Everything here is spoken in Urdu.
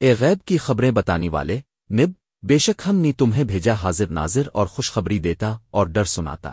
اے غیب کی خبریں بتانے والے، نب، بے شک ہم نے تمہیں بھیجا حاضر ناظر اور خوشخبری دیتا اور ڈر سناتا۔